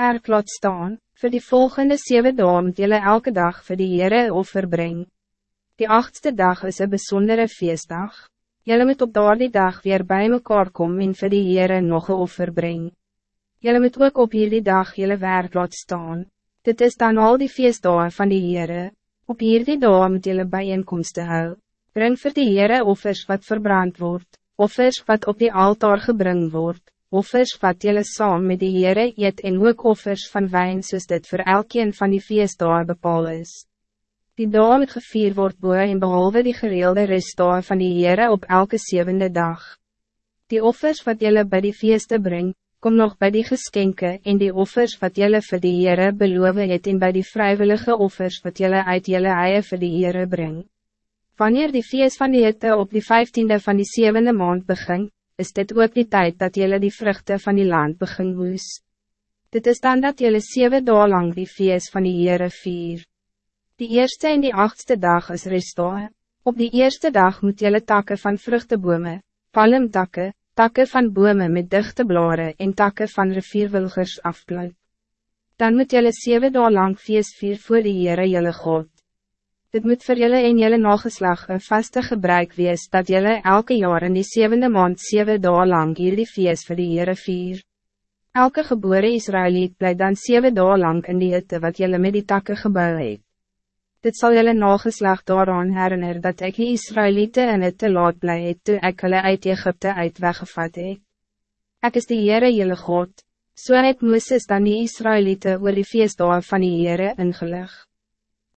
erk laat staan, voor die volgende zeven dagen moet jullie elke dag voor die Heere offer brengen. Die achtste dag is een bijzondere feestdag. Jullie moet op daardie dag weer bij mekaar komen en vir die Heere nog een offer brengen. Jullie moet ook op hierdie dag jullie werk laat staan. Dit is dan al die feestdagen van die Heere. Op hierdie dag moet jullie bijeenkomsten hou. Breng vir die Heere offers wat verbrand wordt, offers wat op die altaar gebring wordt, offers wat jullie saam met die Heere eet en ook offers van wijn soos dit voor elkeen van die feestdagen bepaal is. Die dag moet gevier word boe en behalve die gereelde rustdagen van die Heere op elke zevende dag. Die offers wat jullie bij die feesten brengt, kom nog bij die geskenken en die offers wat jullie voor die Heere beloof het en bij die vrijwillige offers wat jullie uit jullie eie voor die Heere brengt. Wanneer die feest van die hitte op die vijftiende van die zevende maand begin, is dit ook die tijd dat jullie die vruchten van die land begin woes. Dit is dan dat jullie zeven dagen lang die feest van die Heere vier. Die eerste en die achtste dag is rustdag. Op die eerste dag moet jullie takken van vruchtenbomen, palmtakken, takken van bomen met dichte blaren en takken van rivierwilgers afplukken. Dan moet jullie zeven dagen lang feest vier voor de Heere jullie God. Dit moet voor jullie en jullie nageslag een vaste gebruik wees dat jullie elke jaar in die zevende maand zeven dagen lang die feest voor de Heere vier. Elke geboren Israëliet blijft dan zeven dagen lang in die hitte wat jullie met die takken gebouw het. Dit zal jullie nageslag daaraan herinner dat ik die Israëlieten in het te laat blij het toe ek hulle uit Egypte uit weggevat het. Ek is die Heere jullie God, so het Mooses dan die Israëlieten oor die feestdagen van die Heere ingelig.